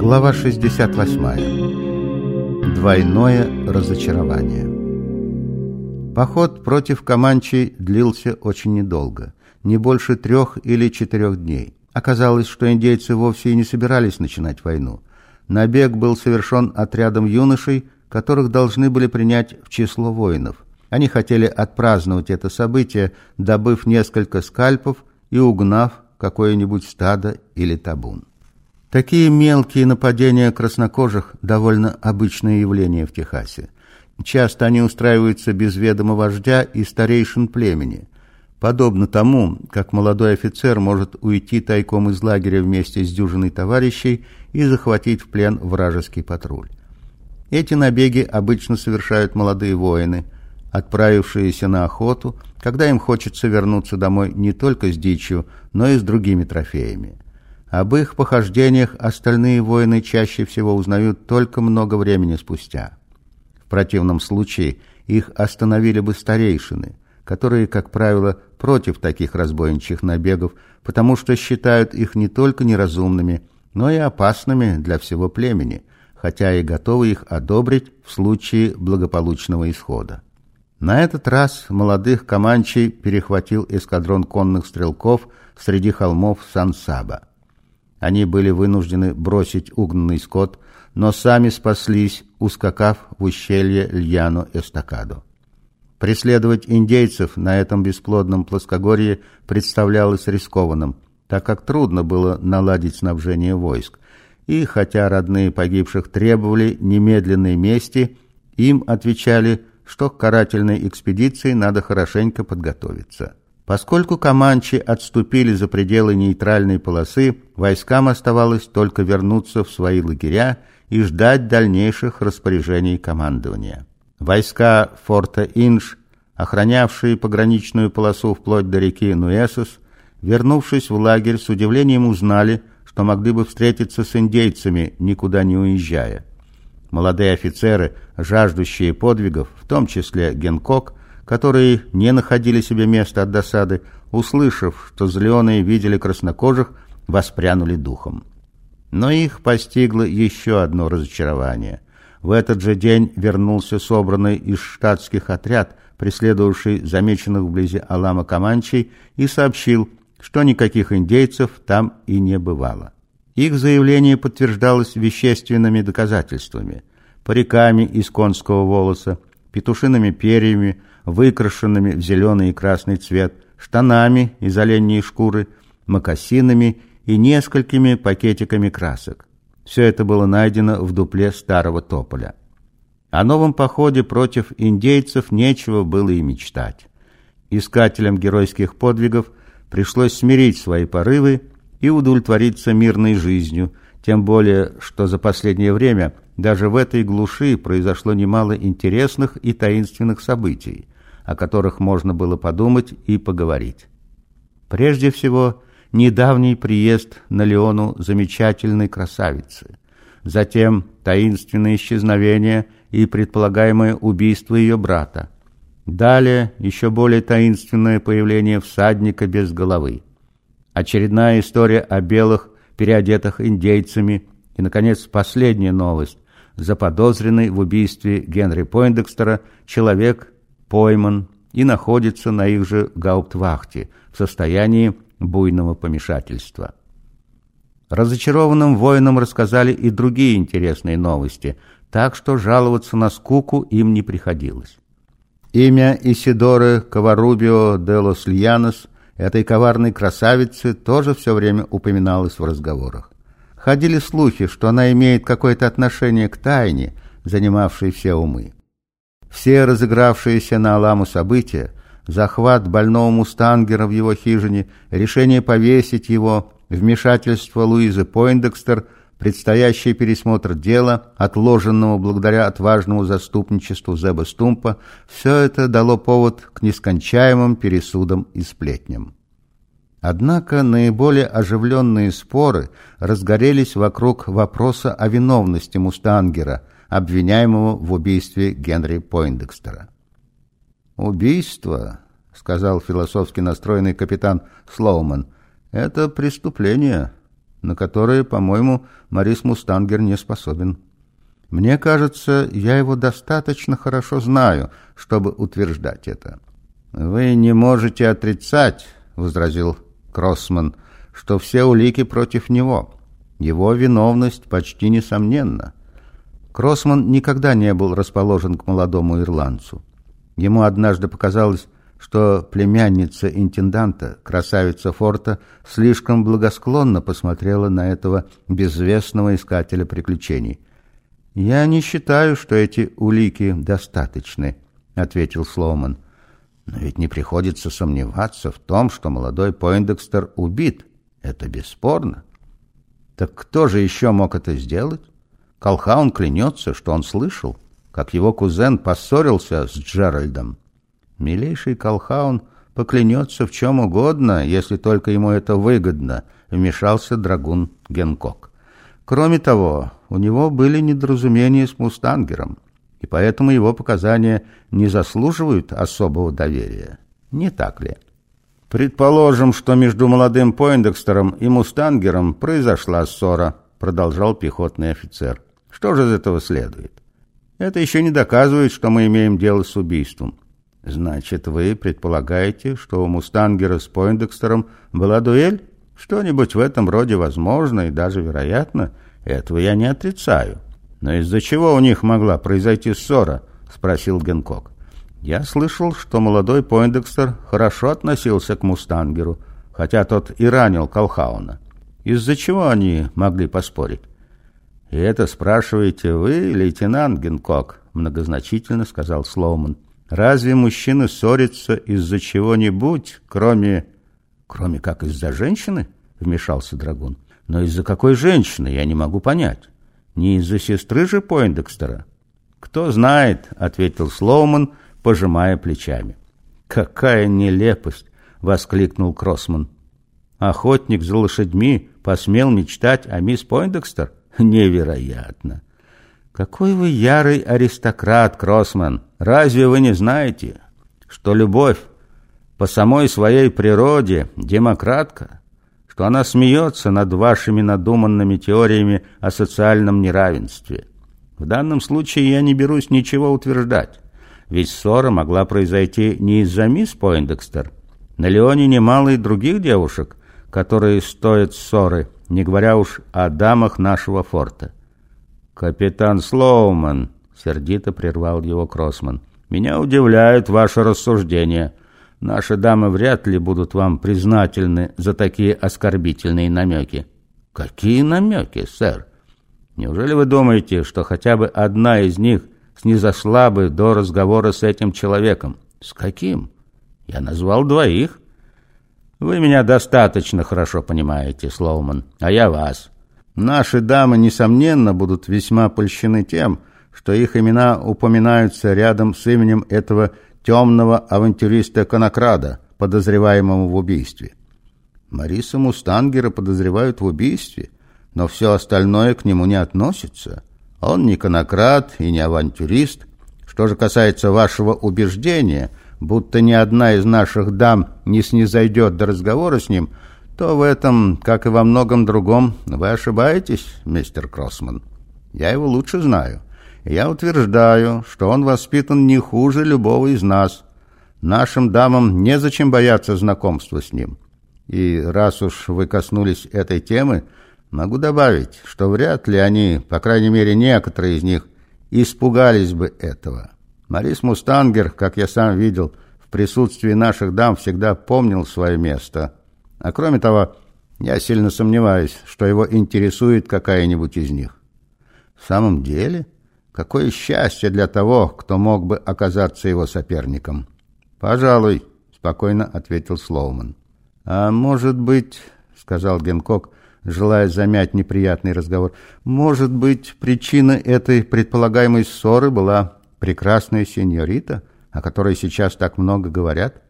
Глава 68. Двойное разочарование. Поход против Каманчи длился очень недолго, не больше трех или четырех дней. Оказалось, что индейцы вовсе и не собирались начинать войну. Набег был совершен отрядом юношей, которых должны были принять в число воинов. Они хотели отпраздновать это событие, добыв несколько скальпов и угнав какое-нибудь стадо или табун. Такие мелкие нападения краснокожих – довольно обычное явление в Техасе. Часто они устраиваются без ведома вождя и старейшин племени. Подобно тому, как молодой офицер может уйти тайком из лагеря вместе с дюжиной товарищей и захватить в плен вражеский патруль. Эти набеги обычно совершают молодые воины, отправившиеся на охоту, когда им хочется вернуться домой не только с дичью, но и с другими трофеями. Об их похождениях остальные воины чаще всего узнают только много времени спустя. В противном случае их остановили бы старейшины, которые, как правило, против таких разбойничьих набегов, потому что считают их не только неразумными, но и опасными для всего племени, хотя и готовы их одобрить в случае благополучного исхода. На этот раз молодых команчей перехватил эскадрон конных стрелков среди холмов Сан-Саба. Они были вынуждены бросить угнанный скот, но сами спаслись, ускакав в ущелье Льяно-Эстакадо. Преследовать индейцев на этом бесплодном плоскогорье представлялось рискованным, так как трудно было наладить снабжение войск. И хотя родные погибших требовали немедленной мести, им отвечали, что к карательной экспедиции надо хорошенько подготовиться. Поскольку Каманчи отступили за пределы нейтральной полосы, войскам оставалось только вернуться в свои лагеря и ждать дальнейших распоряжений командования. Войска форта Инж, охранявшие пограничную полосу вплоть до реки Нуэсос, вернувшись в лагерь, с удивлением узнали, что могли бы встретиться с индейцами, никуда не уезжая. Молодые офицеры, жаждущие подвигов, в том числе Генкок, которые не находили себе места от досады, услышав, что зеленые видели краснокожих, воспрянули духом. Но их постигло еще одно разочарование. В этот же день вернулся собранный из штатских отряд, преследовавший замеченных вблизи Алама Каманчей, и сообщил, что никаких индейцев там и не бывало. Их заявление подтверждалось вещественными доказательствами – париками из конского волоса, петушиными перьями, выкрашенными в зеленый и красный цвет, штанами из оленьей шкуры, мокасинами и несколькими пакетиками красок. Все это было найдено в дупле старого тополя. О новом походе против индейцев нечего было и мечтать. Искателям геройских подвигов пришлось смирить свои порывы и удовлетвориться мирной жизнью, тем более, что за последнее время даже в этой глуши произошло немало интересных и таинственных событий, о которых можно было подумать и поговорить. Прежде всего, недавний приезд на Леону замечательной красавицы, затем таинственное исчезновение и предполагаемое убийство ее брата, далее еще более таинственное появление всадника без головы, очередная история о белых, переодетых индейцами и, наконец, последняя новость заподозренный в убийстве Генри Пойндекстера человек пойман и находится на их же гауптвахте в состоянии буйного помешательства. Разочарованным воинам рассказали и другие интересные новости, так что жаловаться на скуку им не приходилось. Имя Исидоры Коварубио де лос Льянос, этой коварной красавицы, тоже все время упоминалось в разговорах. Ходили слухи, что она имеет какое-то отношение к тайне, занимавшей все умы. Все разыгравшиеся на Аламу события, захват больного мустангера в его хижине, решение повесить его, вмешательство Луизы Пойндекстер, предстоящий пересмотр дела, отложенного благодаря отважному заступничеству Зеба Стумпа, все это дало повод к нескончаемым пересудам и сплетням. Однако наиболее оживленные споры разгорелись вокруг вопроса о виновности Мустангера, обвиняемого в убийстве Генри Пойндекстера. «Убийство», — сказал философски настроенный капитан Слоуман, — «это преступление. На которые, по-моему, Марис Мустангер не способен. Мне кажется, я его достаточно хорошо знаю, чтобы утверждать это. «Вы не можете отрицать», — возразил Кроссман, — «что все улики против него. Его виновность почти несомненна». Кроссман никогда не был расположен к молодому ирландцу. Ему однажды показалось, что племянница интенданта, красавица Форта, слишком благосклонно посмотрела на этого безвестного искателя приключений. «Я не считаю, что эти улики достаточны», — ответил Слоуман. «Но ведь не приходится сомневаться в том, что молодой Пойндекстер убит. Это бесспорно. Так кто же еще мог это сделать? Колхаун клянется, что он слышал, как его кузен поссорился с Джеральдом. Милейший Колхаун поклянется в чем угодно, если только ему это выгодно, вмешался драгун Генкок. Кроме того, у него были недоразумения с Мустангером, и поэтому его показания не заслуживают особого доверия. Не так ли? Предположим, что между молодым Пойндекстером и Мустангером произошла ссора, продолжал пехотный офицер. Что же из этого следует? Это еще не доказывает, что мы имеем дело с убийством. Значит, вы предполагаете, что у Мустангера с Пойндекстером была дуэль? Что-нибудь в этом роде возможно и даже вероятно. Этого я не отрицаю. Но из-за чего у них могла произойти ссора? Спросил Генкок. Я слышал, что молодой Пойндекстер хорошо относился к Мустангеру, хотя тот и ранил Колхауна. Из-за чего они могли поспорить? «И это спрашиваете вы, лейтенант Генкок?» — многозначительно сказал Слоуман. Разве мужчины ссорятся из-за чего-нибудь, кроме... Кроме как из-за женщины? Вмешался Драгун. Но из-за какой женщины, я не могу понять. Не из-за сестры же Пойндекстера? Кто знает, ответил Слоуман, пожимая плечами. Какая нелепость! воскликнул Кроссман. Охотник за лошадьми посмел мечтать о мисс Пойндекстер? Невероятно! Какой вы ярый аристократ, Кроссман! Разве вы не знаете, что любовь по самой своей природе демократка, что она смеется над вашими надуманными теориями о социальном неравенстве? В данном случае я не берусь ничего утверждать, ведь ссора могла произойти не из-за мисс Пойндекстер. На Леоне немало и других девушек, которые стоят ссоры, не говоря уж о дамах нашего форта. «Капитан Слоуман», Сердито прервал его Кроссман. «Меня удивляют ваши рассуждения. Наши дамы вряд ли будут вам признательны за такие оскорбительные намеки». «Какие намеки, сэр? Неужели вы думаете, что хотя бы одна из них снизошла бы до разговора с этим человеком? С каким? Я назвал двоих». «Вы меня достаточно хорошо понимаете, Слоуман, а я вас. Наши дамы, несомненно, будут весьма польщены тем, что их имена упоминаются рядом с именем этого темного авантюриста Конокрада, подозреваемого в убийстве. Мариса Мустангера подозревают в убийстве, но все остальное к нему не относится. Он не конокрад и не авантюрист. Что же касается вашего убеждения, будто ни одна из наших дам не снизойдет до разговора с ним, то в этом, как и во многом другом, вы ошибаетесь, мистер Кроссман. Я его лучше знаю. Я утверждаю, что он воспитан не хуже любого из нас. Нашим дамам незачем бояться знакомства с ним. И раз уж вы коснулись этой темы, могу добавить, что вряд ли они, по крайней мере некоторые из них, испугались бы этого. Марис Мустангер, как я сам видел, в присутствии наших дам всегда помнил свое место. А кроме того, я сильно сомневаюсь, что его интересует какая-нибудь из них. В самом деле... Какое счастье для того, кто мог бы оказаться его соперником. «Пожалуй», — спокойно ответил Слоуман. «А может быть», — сказал Генкок, желая замять неприятный разговор, «может быть, причиной этой предполагаемой ссоры была прекрасная сеньорита, о которой сейчас так много говорят?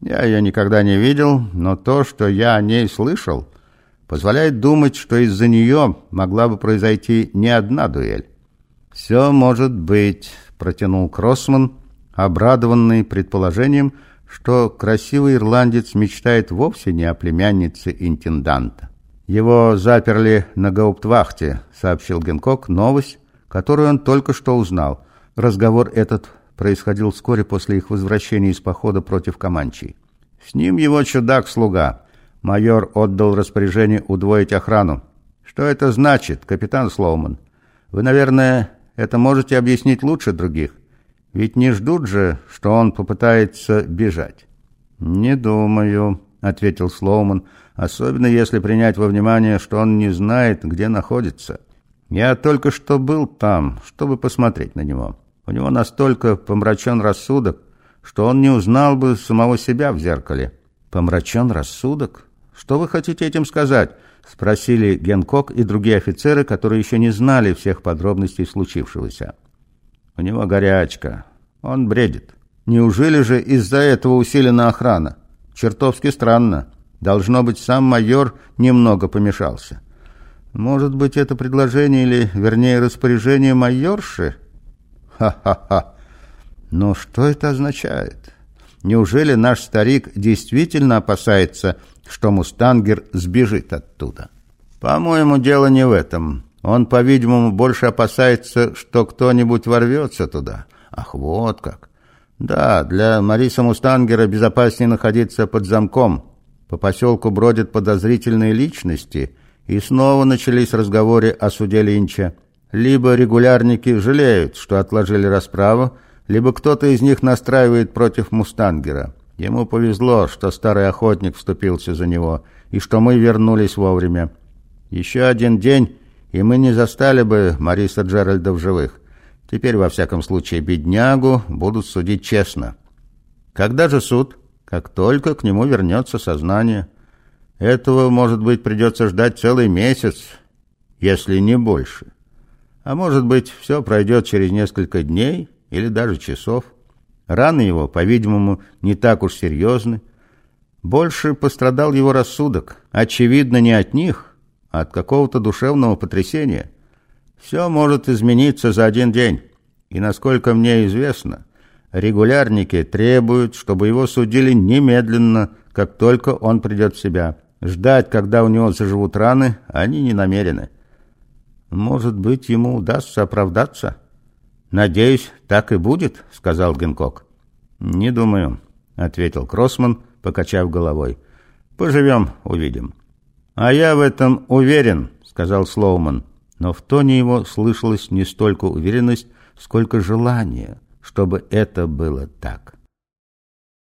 Я ее никогда не видел, но то, что я о ней слышал, позволяет думать, что из-за нее могла бы произойти не одна дуэль. «Все может быть», — протянул Кроссман, обрадованный предположением, что красивый ирландец мечтает вовсе не о племяннице интенданта. Его заперли на гауптвахте, сообщил Генкок новость, которую он только что узнал. Разговор этот происходил вскоре после их возвращения из похода против Каманчей. С ним его чудак-слуга. Майор отдал распоряжение удвоить охрану. Что это значит, капитан Слоуман? Вы, наверное, это можете объяснить лучше других. Ведь не ждут же, что он попытается бежать. Не думаю, ответил Слоуман, особенно если принять во внимание, что он не знает, где находится. Я только что был там, чтобы посмотреть на него. У него настолько помрачен рассудок, что он не узнал бы самого себя в зеркале. Помрачен рассудок? Что вы хотите этим сказать? Спросили Генкок и другие офицеры, которые еще не знали всех подробностей случившегося. У него горячка. Он бредит. Неужели же из-за этого усилена охрана? Чертовски странно. Должно быть, сам майор немного помешался. Может быть, это предложение или, вернее, распоряжение майорши? Ха-ха-ха. Но что это означает? Неужели наш старик действительно опасается, что Мустангер сбежит оттуда? По-моему, дело не в этом. Он, по-видимому, больше опасается, что кто-нибудь ворвется туда. Ах, вот как. Да, для Мариса Мустангера безопаснее находиться под замком. По поселку бродят подозрительные личности, и снова начались разговоры о суде Линча. Либо регулярники жалеют, что отложили расправу, либо кто-то из них настраивает против Мустангера. Ему повезло, что старый охотник вступился за него, и что мы вернулись вовремя. Еще один день, и мы не застали бы Мариса Джеральда в живых. Теперь, во всяком случае, беднягу будут судить честно. Когда же суд? Как только к нему вернется сознание. Этого, может быть, придется ждать целый месяц, если не больше. А может быть, все пройдет через несколько дней или даже часов. Раны его, по-видимому, не так уж серьезны. Больше пострадал его рассудок. Очевидно, не от них, а от какого-то душевного потрясения. Все может измениться за один день. И, насколько мне известно, регулярники требуют, чтобы его судили немедленно, как только он придет в себя. Ждать, когда у него заживут раны, они не намерены. Может быть, ему удастся оправдаться? Надеюсь, так и будет, сказал Генкок. Не думаю, ответил Кроссман, покачав головой. Поживем, увидим. А я в этом уверен, сказал Слоуман, но в тоне его слышалась не столько уверенность, сколько желание, чтобы это было так.